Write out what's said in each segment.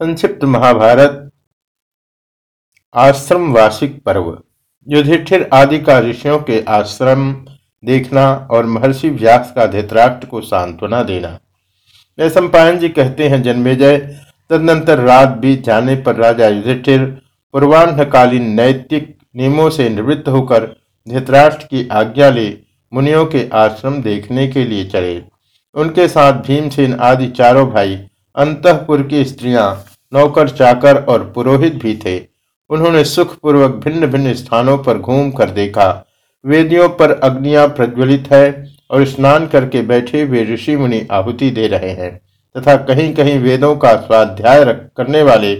संक्षिप्त महाभारत, आश्रम वार्षिक पर्व। युधिष्ठिर आदि का ऋषियों के आश्रम देखना और महर्षि व्यास का धृतराष्ट्र को सांत्वना देना। सम्पायन जी कहते हैं, जन्मेजय, तदनंतर रात बीत जाने पर राजा युधिष्ठिर पूर्वान्हकालीन नैतिक नियमों से निवृत्त होकर धृतराष्ट्र की आज्ञा ले मुनियों के आश्रम देखने के लिए चले। उनके साथ भीमसेन आदि चारों भाई अंतपुर की स्त्रियाँ, नौकर, चाकर और पुरोहित भी थे। उन्होंने सुखपूर्वक भिन्न भिन्न स्थानों पर घूम कर देखा। वेदियों पर अग्नियाँ प्रज्वलित है और स्नान करके बैठे हुए ऋषि मुनि आहुति दे रहे हैं तथा कहीं कहीं वेदों का स्वाध्याय करने वाले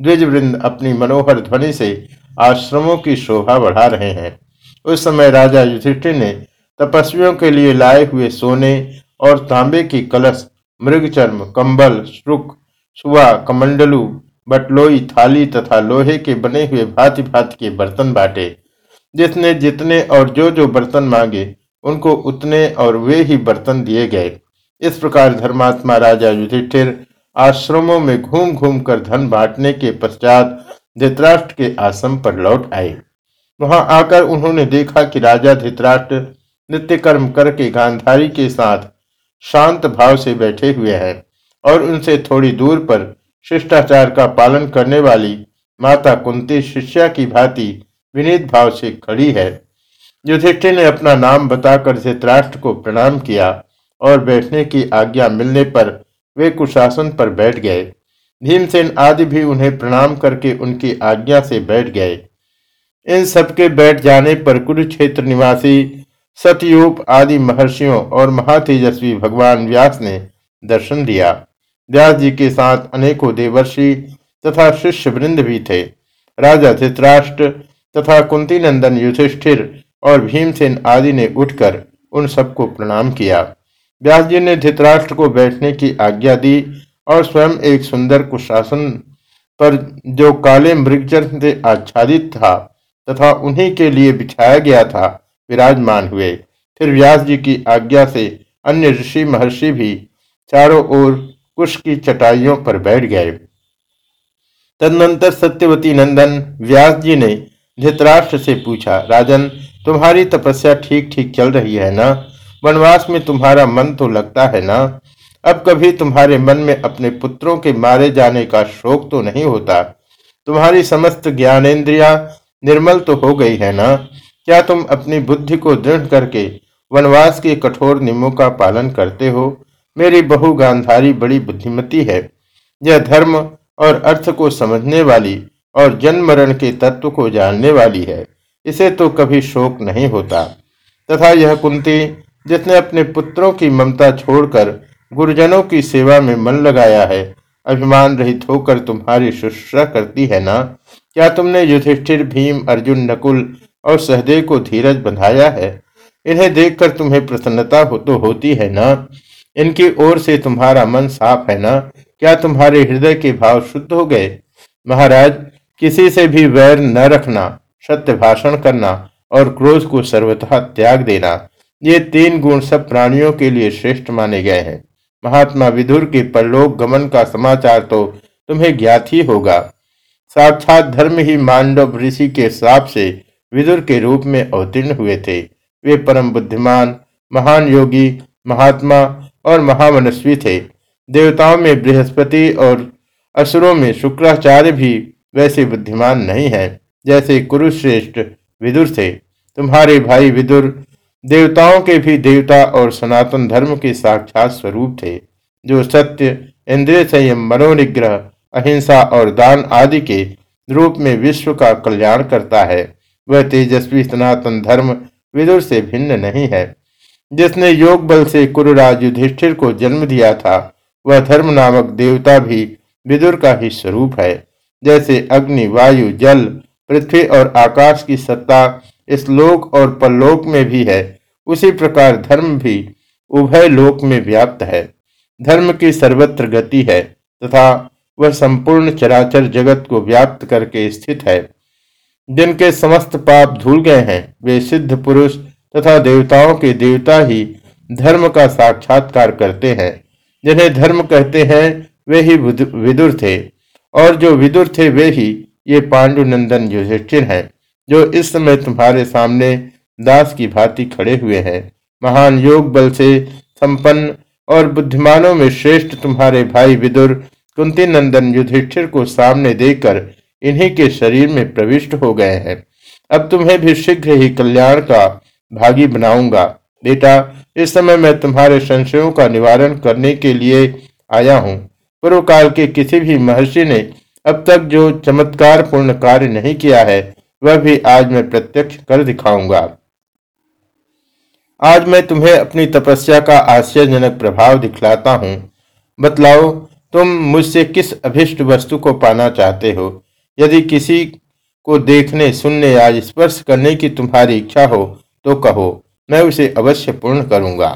द्विजवृंद अपनी मनोहर ध्वनि से आश्रमों की शोभा बढ़ा रहे हैं। उस समय राजा युधिष्ठिर ने तपस्वियों के लिए लाए हुए सोने और तांबे की कलश मृगचर्म, कंबल, श्रुक, सुआ, कमंडलू, बटलोई, थाली तथा लोहे के बने हुए भांति भांति के बर्तन बांटे। जिसने जितने और जो जो बर्तन मांगे, उनको उतने और वे ही बर्तन दिए गए। इस प्रकार धर्मात्मा राजा युधिष्ठिर आश्रमों में घूम घूम कर धन बांटने के पश्चात धृतराष्ट्र के आश्रम पर लौट आए। वहाँ आकर उन्होंने देखा कि राजा धृतराष्ट्र नित्य कर्म करके गांधारी के साथ शांत भाव से बैठे हुए हैं और उनसे थोड़ी दूर पर शिष्टाचार का पालन करने वाली माता कुंती शिष्या की भांति विनीत भाव से खड़ी है। युधिष्ठिर ने अपना नाम बताकर धृतराष्ट्र को प्रणाम किया और बैठने की आज्ञा मिलने पर वे कुशासन पर बैठ गए। भीमसेन आदि भी उन्हें प्रणाम करके उनकी आज्ञा से बैठ गए। इन सबके बैठ जाने पर कुरुक्षेत्र निवासी सतयूप आदि महर्षियों और महातेजस्वी भगवान व्यास ने दर्शन दिया व्यास जी के साथ अनेकों देवर्षि तथा शिष्य वृंद भी थे। राजा धृतराष्ट्र तथा कुंती नंदन युधिष्ठिर और भीमसेन आदि ने उठकर उन सबको प्रणाम किया। व्यास जी ने धित्राष्ट्र को बैठने की आज्ञा दी और स्वयं एक सुंदर कुशासन पर जो काले मृगचर से आच्छादित था तथा उन्हीं के लिए बिछाया गया था विराजमान हुए। फिर व्यास जी की आज्ञा से अन्य ऋषि महर्षि भी चारों ओर कुश की चटाइयों पर बैठ गए। तदनंतर सत्यवती नंदन व्यास जी ने धृतराष्ट्र से पूछा, राजन, तुम्हारी तपस्या ठीक ठीक चल रही है ना? वनवास में तुम्हारा मन तो लगता है ना? अब कभी तुम्हारे मन में अपने पुत्रों के मारे जाने का शोक तो नहीं होता? तुम्हारी समस्त ज्ञानेन्द्रिया निर्मल तो हो गई है ना? क्या तुम अपनी बुद्धि को दृढ़ करके वनवास के कठोर नियमों का पालन करते हो? मेरी बहु गांधारी बड़ी बुद्धिमती है। यह धर्म और अर्थ को समझने वाली और जन्म मरण के तत्व को जानने वाली है। इसे तो कभी शोक नहीं होता। तथा यह कुंती, जिसने अपने पुत्रों की ममता छोड़कर गुरुजनों की सेवा में मन लगाया है, अभिमान रहित होकर तुम्हारी शुश्रा करती है ना? क्या तुमने युधिष्ठिर भीम अर्जुन नकुल और सहदेव को धीरज बंधाया है। इन्हें देखकर तुम्हें प्रसन्नता हो तो होती है ना? इनकी ओर से तुम्हारा मन साफ़ है ना? क्या तुम्हारे हृदय के भाव शुद्ध हो गए? महाराज, किसी से भी वैर न रखना, सत्य भाषण करना और क्रोध को सर्वथा त्याग देना, ये तीन गुण सब प्राणियों के लिए श्रेष्ठ माने गए हैं। महात्मा विदुर के परलोक गमन का समाचार तो तुम्हें ज्ञात ही होगा। साक्षात धर्म ही मांडव ऋषि के साप से विदुर के रूप में अवतीर्ण हुए थे। वे परम बुद्धिमान, महान योगी, महात्मा और महामनस्वी थे। देवताओं में बृहस्पति और असुरों में शुक्राचार्य भी वैसे बुद्धिमान नहीं है, जैसे कुरुश्रेष्ठ विदुर थे। तुम्हारे भाई विदुर देवताओं के भी देवता और सनातन धर्म के साक्षात स्वरूप थे, जो सत्य, इंद्रिय संयम, मनोनिग्रह, अहिंसा और दान आदि के रूप में विश्व का कल्याण करता है। वह तेजस्वी सनातन धर्म विदुर से भिन्न नहीं है। जिसने योग बल से कुरुराज युधिष्ठिर को जन्म दिया था, वह धर्म नामक देवता भी विदुर का ही स्वरूप है। जैसे अग्नि, वायु, जल, पृथ्वी और आकाश की सत्ता इस लोक और परलोक में भी है, उसी प्रकार धर्म भी उभय लोक में व्याप्त है। धर्म की सर्वत्र गति है, तथा वह संपूर्ण चराचर जगत को व्याप्त करके स्थित है। जिनके समस्त पाप धूल गए हैं, वे सिद्ध पुरुष तथा देवताओं के देवता ही धर्म का साक्षात्कार करते हैं। जिन्हें धर्म कहते हैं, वे ही विदुर थे। और जो विदुर थे, वे ही ये पांडुनंदन युधिष्ठिर हैं, जो इस समय तुम्हारे सामने दास की भांति खड़े हुए हैं। महान योग बल से संपन्न और बुद्धिमानों में श्रेष्ठ तुम्हारे भाई विदुर कुंती नंदन युधिष्ठिर को सामने देकर इन्हीं के शरीर में प्रविष्ट हो गए हैं। अब तुम्हें भी शीघ्र ही कल्याण का भागी बनाऊँगा। बेटा, इस समय मैं तुम्हारे संशयों का निवारण करने के लिए आया हूँ। पूर्व काल के किसी भी महर्षि ने अब तक जो चमत्कार पूर्ण कार्य नहीं किया है, वह भी आज मैं प्रत्यक्ष कर दिखाऊँगा। आज मैं तुम्हें अपनी तपस्या का आश्चर्यजनक प्रभाव दिखलाता हूँ। बतलाओ, तुम मुझसे किस अभिष्ट वस्तु को पाना चाहते हो? यदि किसी को देखने, सुनने या स्पर्श करने की तुम्हारी इच्छा हो तो कहो, मैं उसे अवश्य पूर्ण करूँगा।